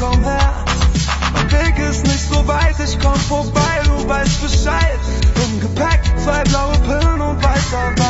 komm her. Mein Weg ist nicht so weit, ich komm vorbei, du weißt Bescheid. Im Gepäck zwei blaue Pillen und weiter, weiter.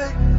Catholic